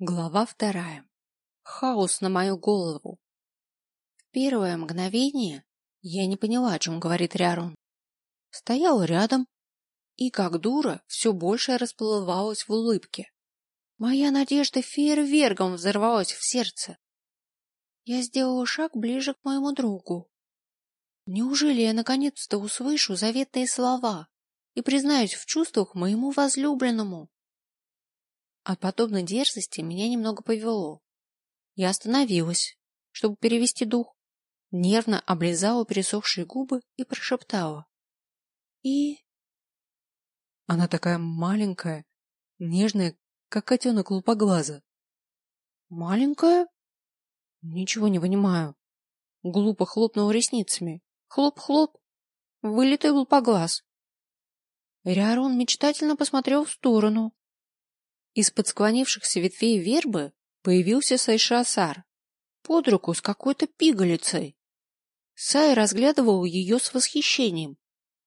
Глава вторая. Хаос на мою голову. В первое мгновение я не поняла, о чем говорит Рярун. Стояла рядом и, как дура, все больше расплывалась в улыбке. Моя надежда фейерверком взорвалась в сердце. Я сделала шаг ближе к моему другу. Неужели я наконец-то услышу заветные слова и признаюсь в чувствах моему возлюбленному? От подобной дерзости меня немного повело. Я остановилась, чтобы перевести дух, нервно облизала пересохшие губы и прошептала. И... Она такая маленькая, нежная, как котенок лупоглаза. Маленькая? Ничего не понимаю. Глупо хлопнула ресницами. Хлоп-хлоп. Вылитый глупоглаз. Риарон мечтательно посмотрел в сторону, из-под склонившихся ветвей вербы появился Сайшасар под руку с какой-то пигалицей. Сай разглядывал ее с восхищением,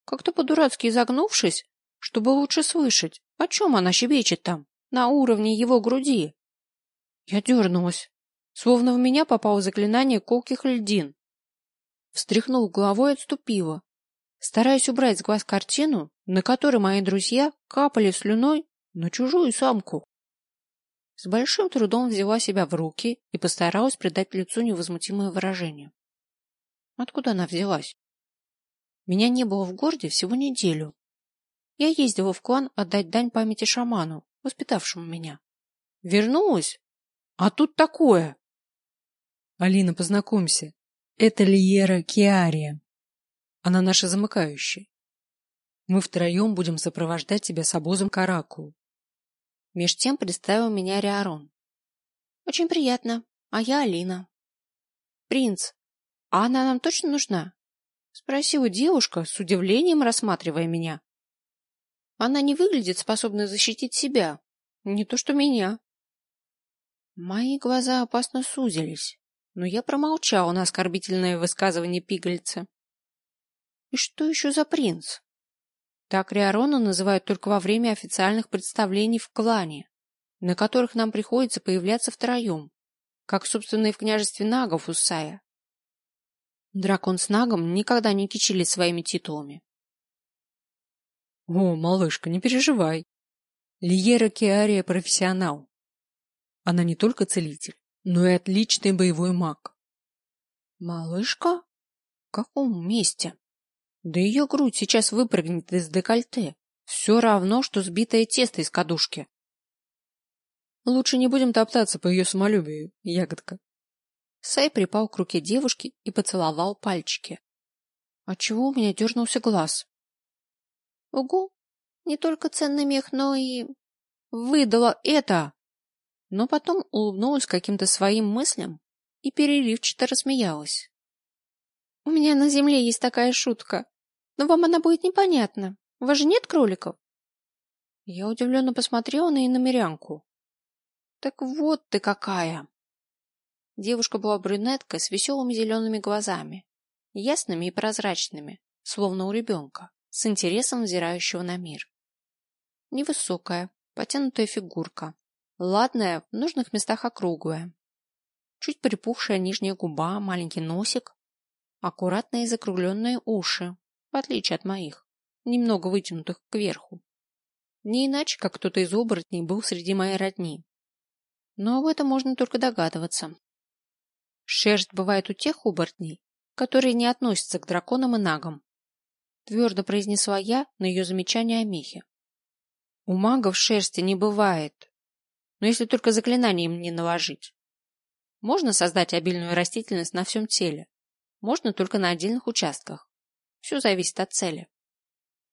как-то по-дурацки изогнувшись, чтобы лучше слышать, о чем она щебечет там, на уровне его груди. Я дернулась, словно в меня попало заклинание колких льдин. Встряхнув головой, отступила, стараясь убрать с глаз картину, на которой мои друзья капали слюной на чужую самку. С большим трудом взяла себя в руки и постаралась придать лицу невозмутимое выражение. Откуда она взялась? Меня не было в городе всего неделю. Я ездила в клан отдать дань памяти шаману, воспитавшему меня. Вернулась, а тут такое. Алина, познакомься. Это Лиера Киария. Она наша замыкающая. Мы втроем будем сопровождать тебя с обозом Караку. Меж тем представил меня Риарон. Очень приятно. А я Алина. Принц, а она нам точно нужна? Спросила девушка, с удивлением рассматривая меня. Она не выглядит способной защитить себя. Не то что меня. Мои глаза опасно сузились, но я промолчал на оскорбительное высказывание пигольца. И что еще за принц? Так Риарона называют только во время официальных представлений в клане, на которых нам приходится появляться втроем, как, собственно, и в княжестве нагов у Сая. Дракон с нагом никогда не кичили своими титулами. — О, малышка, не переживай. Лиера Киария профессионал. Она не только целитель, но и отличный боевой маг. — Малышка? В каком месте? Да ее грудь сейчас выпрыгнет из декольте. Все равно, что сбитое тесто из кадушки. Лучше не будем топтаться по ее самолюбию, ягодка. Сай припал к руке девушки и поцеловал пальчики. Отчего у меня дернулся глаз? Угу, не только ценный мех, но и... Выдала это! Но потом улыбнулась каким-то своим мыслям и переливчато рассмеялась. У меня на земле есть такая шутка. Но вам она будет непонятна. У вас же нет кроликов? Я удивленно посмотрела на иномерянку. Так вот ты какая! Девушка была брюнеткой с веселыми зелеными глазами, ясными и прозрачными, словно у ребенка, с интересом взирающего на мир. Невысокая, потянутая фигурка, ладная, в нужных местах округлая. Чуть припухшая нижняя губа, маленький носик, аккуратные закругленные уши, в отличие от моих, немного вытянутых кверху. Не иначе, как кто-то из оборотней был среди моей родни. Но об этом можно только догадываться. Шерсть бывает у тех оборотней, которые не относятся к драконам и нагам. Твердо произнесла я на ее замечание о мехе. У магов шерсти не бывает, но если только заклинание им не наложить. Можно создать обильную растительность на всем теле, можно только на отдельных участках. Все зависит от цели.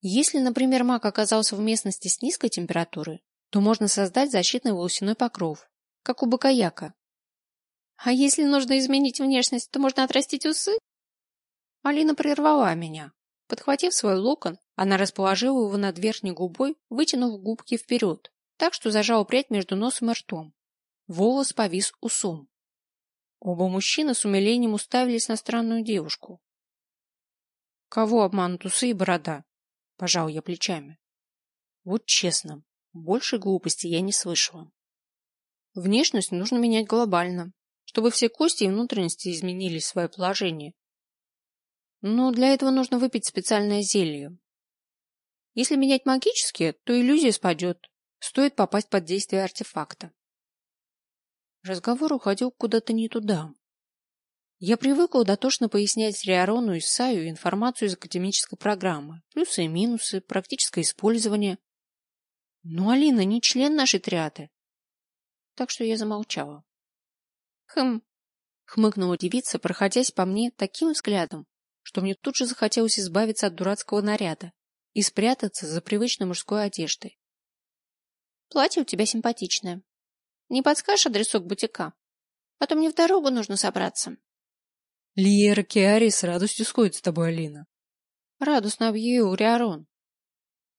Если, например, маг оказался в местности с низкой температурой, то можно создать защитный волосяной покров, как у бакаяка. А если нужно изменить внешность, то можно отрастить усы? Алина прервала меня. Подхватив свой локон, она расположила его над верхней губой, вытянув губки вперед, так что зажала прядь между носом и ртом. Волос повис усом. Оба мужчины с умилением уставились на странную девушку. Кого обманут усы и борода? Пожал я плечами. Вот честно, больше глупости я не слышала. Внешность нужно менять глобально, чтобы все кости и внутренности изменились в свое положение. Но для этого нужно выпить специальное зелье. Если менять магически, то иллюзия спадет, стоит попасть под действие артефакта. Разговор уходил куда-то не туда. Я привыкла дотошно пояснять Риарону и Саю информацию из академической программы, плюсы и минусы, практическое использование. Но Алина не член нашей триады. Так что я замолчала. Хм, хмыкнула девица, проходясь по мне таким взглядом, что мне тут же захотелось избавиться от дурацкого наряда и спрятаться за привычной мужской одеждой. Платье у тебя симпатичное. Не подскажешь адресок бутика? А то мне в дорогу нужно собраться. Лиера Киари с радостью сходит с тобой, Алина. Радостно объявил Риарон.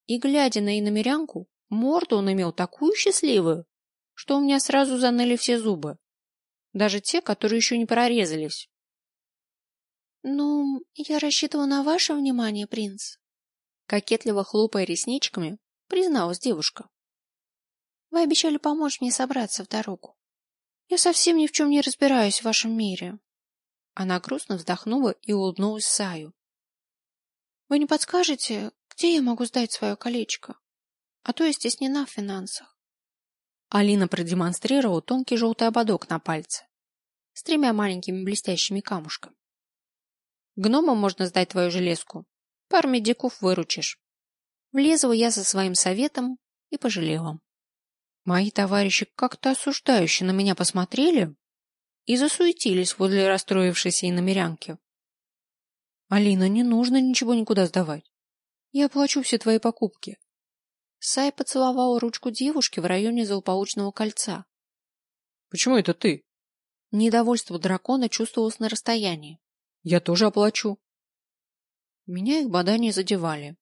И, глядя на иномерянку, морду он имел такую счастливую, что у меня сразу заныли все зубы. Даже те, которые еще не прорезались. — Ну, я рассчитывала на ваше внимание, принц. Кокетливо хлопая ресничками, призналась девушка. Вы обещали помочь мне собраться в дорогу. Я совсем ни в чем не разбираюсь в вашем мире. Она грустно вздохнула и улыбнулась Саю. Вы не подскажете, где я могу сдать свое колечко? А то я стеснена в финансах. Алина продемонстрировала тонкий желтый ободок на пальце с тремя маленькими блестящими камушками. Гномам можно сдать твою железку. Пару медиков выручишь. Влезла я со своим советом и пожалела. Мои товарищи как-то осуждающе на меня посмотрели и засуетились возле расстроившейся иномерянки. — Алина, не нужно ничего никуда сдавать. Я оплачу все твои покупки. Сай поцеловал ручку девушки в районе злополучного кольца. — Почему это ты? Недовольство дракона чувствовалось на расстоянии. — Я тоже оплачу. Меня их бадания задевали.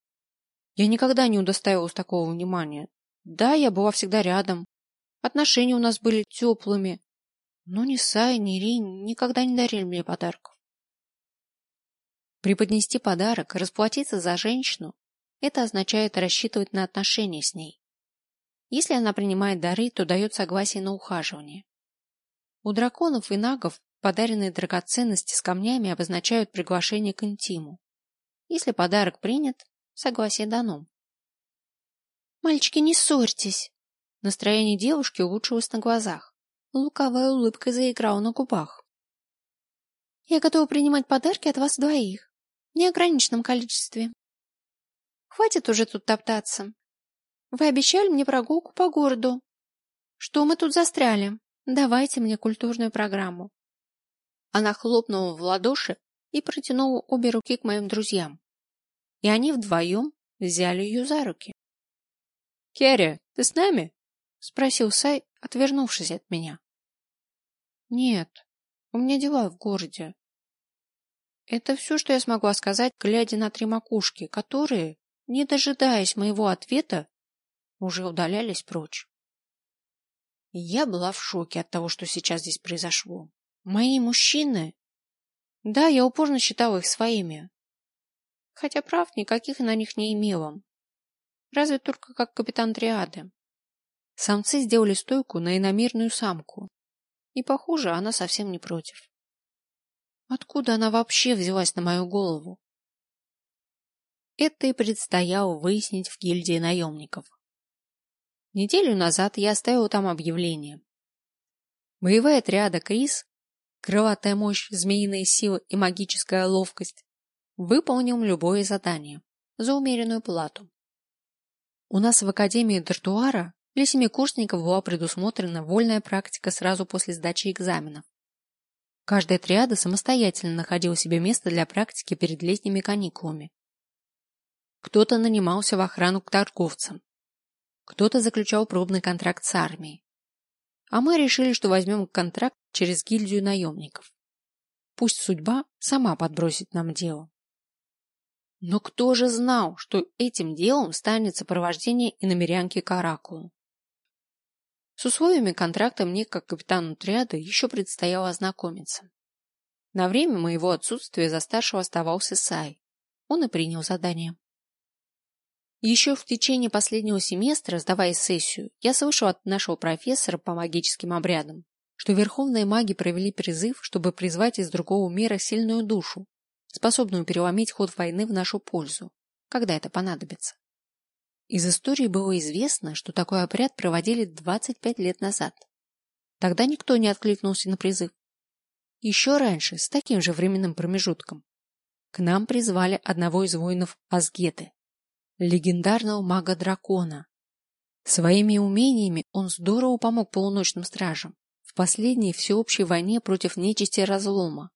Я никогда не удостаивалась такого внимания, да, я была всегда рядом. Отношения у нас были теплыми. Но ни Сай, ни Рин никогда не дарили мне подарков. Преподнести подарок, расплатиться за женщину – это означает рассчитывать на отношения с ней. Если она принимает дары, то дает согласие на ухаживание. У драконов и нагов подаренные драгоценности с камнями обозначают приглашение к интиму. Если подарок принят, согласие дано. Мальчики, не ссорьтесь. Настроение девушки улучшилось на глазах. Луковая улыбка заиграла на губах. Я готова принимать подарки от вас двоих. В неограниченном количестве. Хватит уже тут топтаться. Вы обещали мне прогулку по городу. Что мы тут застряли? Давайте мне культурную программу. Она хлопнула в ладоши и протянула обе руки к моим друзьям. И они вдвоем взяли ее за руки. Керри, ты с нами? спросил Сай, отвернувшись от меня. Нет, у меня дела в городе. Это все, что я смогла сказать, глядя на три макушки, которые, не дожидаясь моего ответа, уже удалялись прочь. Я была в шоке от того, что сейчас здесь произошло. Мои мужчины... Да, я упорно считала их своими. Хотя прав никаких на них не имела. Разве только как капитан триады. Самцы сделали стойку на иномирную самку. И, похоже, она совсем не против. Откуда она вообще взялась на мою голову? Это и предстояло выяснить в гильдии наемников. Неделю назад я оставил там объявление. Боевая триада Крис, крылатая мощь, змеиная сила и магическая ловкость, выполнил любое задание за умеренную плату. У нас в Академии Дартуара для семикурсников была предусмотрена вольная практика сразу после сдачи экзаменов. Каждая триада самостоятельно находила себе место для практики перед летними каникулами. Кто-то нанимался в охрану к торговцам, кто-то заключал пробный контракт с армией. А мы решили, что возьмем контракт через гильдию наемников. Пусть судьба сама подбросит нам дело. Но кто же знал, что этим делом станет сопровождение иномерянки к Оракулу? С условиями контракта мне, как капитану отряда, еще предстояло ознакомиться. На время моего отсутствия за старшего оставался Сай. Он и принял задание. Еще в течение последнего семестра, сдавая сессию, я слышал от нашего профессора по магическим обрядам, что верховные маги провели призыв, чтобы призвать из другого мира сильную душу, способную переломить ход войны в нашу пользу, когда это понадобится. Из истории было известно, что такой обряд проводили 25 лет назад. Тогда никто не откликнулся на призыв. Еще раньше, с таким же временным промежутком, к нам призвали одного из воинов Асгеты, легендарного мага-дракона. Своими умениями он здорово помог полуночным стражам в последней всеобщей войне против нечисти разлома.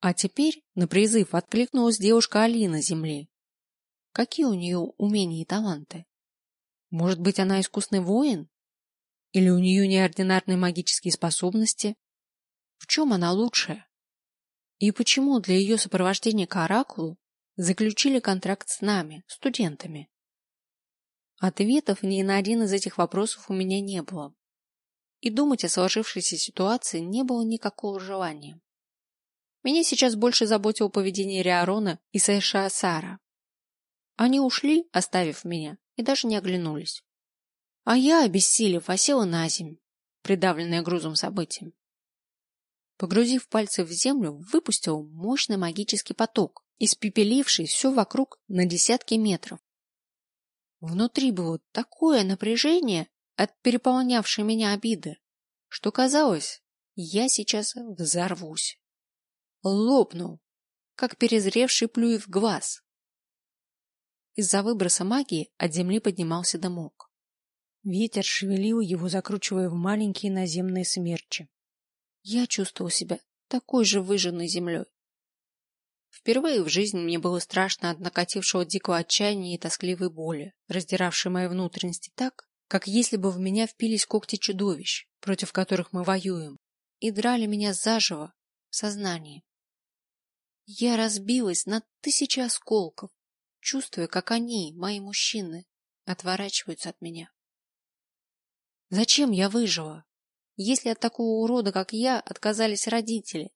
А теперь на призыв откликнулась девушка Алина Земли. Какие у нее умения и таланты? Может быть, она искусный воин? Или у нее неординарные магические способности? В чем она лучшая? И почему для ее сопровождения к Оракулу заключили контракт с нами, студентами? Ответов ни на один из этих вопросов у меня не было. И думать о сложившейся ситуации не было никакого желания. Меня сейчас больше заботило поведение Риарона и Сэша Сара. Они ушли, оставив меня, и даже не оглянулись. А я, обессилев, осела на земь, придавленная грузом событий. Погрузив пальцы в землю, выпустил мощный магический поток, испепеливший все вокруг на десятки метров. Внутри было такое напряжение от переполнявшей меня обиды, что казалось, я сейчас взорвусь. Лопнул, как перезревший плюев глаз. Из-за выброса магии от земли поднимался дымок. Ветер шевелил его, закручивая в маленькие наземные смерчи. Я чувствовал себя такой же выжженной землей. Впервые в жизни мне было страшно от накатившего дикого отчаяния и тоскливой боли, раздиравшей мои внутренности так, как если бы в меня впились когти чудовищ, против которых мы воюем, и драли меня заживо в сознании. Я разбилась на тысячи осколков, чувствуя, как они, мои мужчины, отворачиваются от меня. Зачем я выжила? Если от такого урода, как я, отказались родители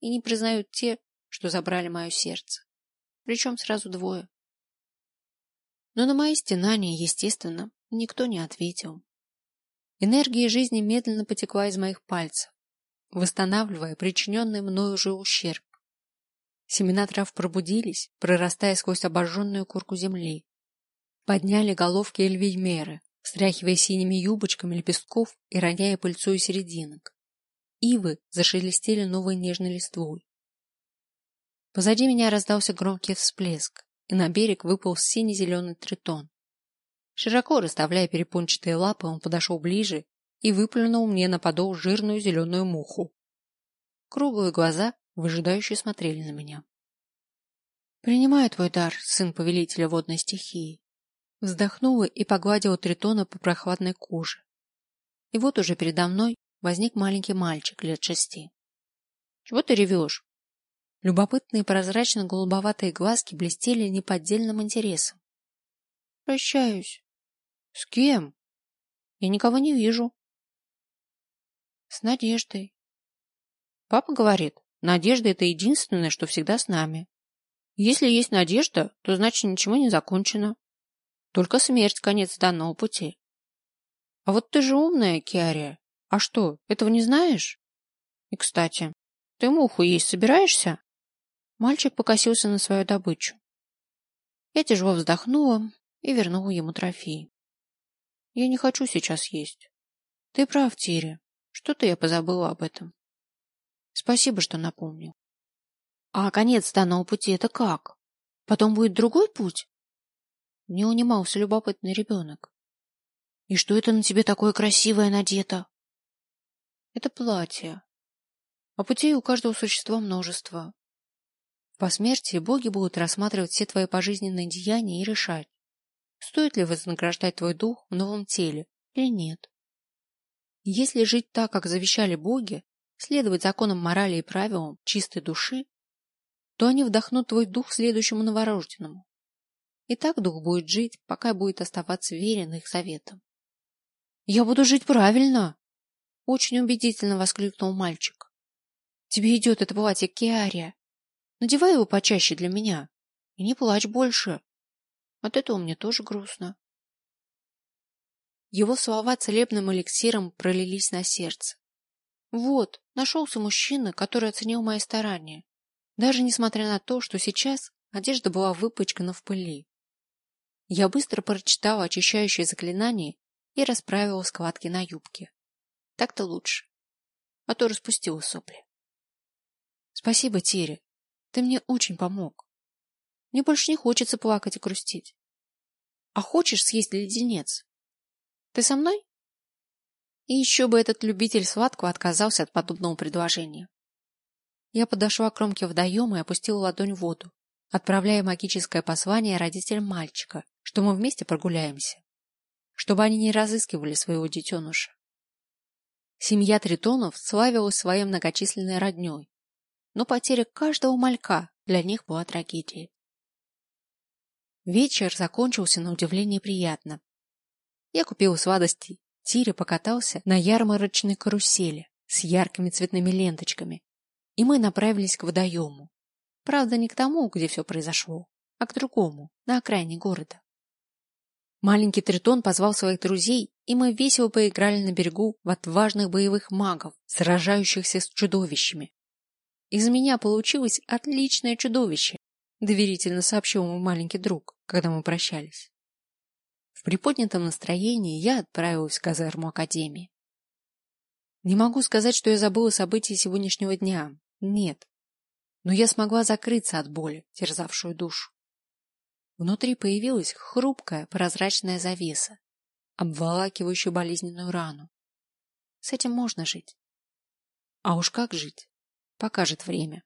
и не признают те, что забрали мое сердце. Причем сразу двое. Но на мои стенания, естественно, никто не ответил. Энергия жизни медленно потекла из моих пальцев, восстанавливая причиненный мною же ущерб. Семена трав пробудились, прорастая сквозь обожженную корку земли. Подняли головки эльвеймеры, встряхивая синими юбочками лепестков и роняя пыльцу серединок. Ивы зашелестели новой нежной листвой. Позади меня раздался громкий всплеск, и на берег выпал сине-зеленый тритон. Широко расставляя перепончатые лапы, он подошел ближе и выплюнул мне на подол жирную зеленую муху. Круглые глаза выжидающе смотрели на меня. Принимаю твой дар, сын повелителя водной стихии. Вздохнула и погладила тритона по прохладной коже. И вот уже передо мной возник маленький мальчик лет шести. Чего ты ревешь? Любопытные прозрачно-голубоватые глазки блестели неподдельным интересом. Прощаюсь. С кем? Я никого не вижу. С Надеждой. Папа говорит, Надежда – это единственное, что всегда с нами. Если есть надежда, то значит ничего не закончено. Только смерть – конец данного пути. А вот ты же умная, Киария. А что, этого не знаешь? И, кстати, ты муху есть собираешься? Мальчик покосился на свою добычу. Я тяжело вздохнула и вернула ему трофей. Я не хочу сейчас есть. Ты прав, Тири. Что-то я позабыла об этом. Спасибо, что напомнил. А конец данного пути это как? Потом будет другой путь? Не унимался любопытный ребенок. И что это на тебе такое красивое надето? Это платье. А путей у каждого существа множество. По смерти боги будут рассматривать все твои пожизненные деяния и решать, стоит ли вознаграждать твой дух в новом теле или нет. Если жить так, как завещали боги, следовать законам морали и правилам чистой души, то они вдохнут твой дух следующему новорожденному. И так дух будет жить, пока будет оставаться верен их заветам. «Я буду жить правильно!» — очень убедительно воскликнул мальчик. «Тебе идет это платье Киария. Надевай его почаще для меня и не плачь больше. От этого мне тоже грустно. Его слова целебным эликсиром пролились на сердце. Вот, нашелся мужчина, который оценил мои старания, даже несмотря на то, что сейчас одежда была выпачкана в пыли. Я быстро прочитала очищающее заклинание и расправила складки на юбке. Так-то лучше. А то распустила сопли. Спасибо, Тере. Ты мне очень помог. Мне больше не хочется плакать и грустить. А хочешь съесть леденец? Ты со мной? И еще бы этот любитель сладкого отказался от подобного предложения. Я подошла к кромке водоема и опустила ладонь в воду, отправляя магическое послание родителям мальчика, что мы вместе прогуляемся, чтобы они не разыскивали своего детеныша. Семья Тритонов славилась своей многочисленной родней, но потеря каждого малька для них была трагедией. Вечер закончился на удивление приятно. Я купил сладости, Тире покатался на ярмарочной карусели с яркими цветными ленточками, и мы направились к водоему. Правда, не к тому, где все произошло, а к другому, на окраине города. Маленький Тритон позвал своих друзей, и мы весело поиграли на берегу в отважных боевых магов, сражающихся с чудовищами. Из меня получилось отличное чудовище, доверительно сообщил мой маленький друг, когда мы прощались. В приподнятом настроении я отправилась в казарму Академии. Не могу сказать, что я забыла события сегодняшнего дня. Нет. Но я смогла закрыться от боли, терзавшую душу. Внутри появилась хрупкая прозрачная завеса, обволакивающая болезненную рану. С этим можно жить. А уж как жить, покажет время.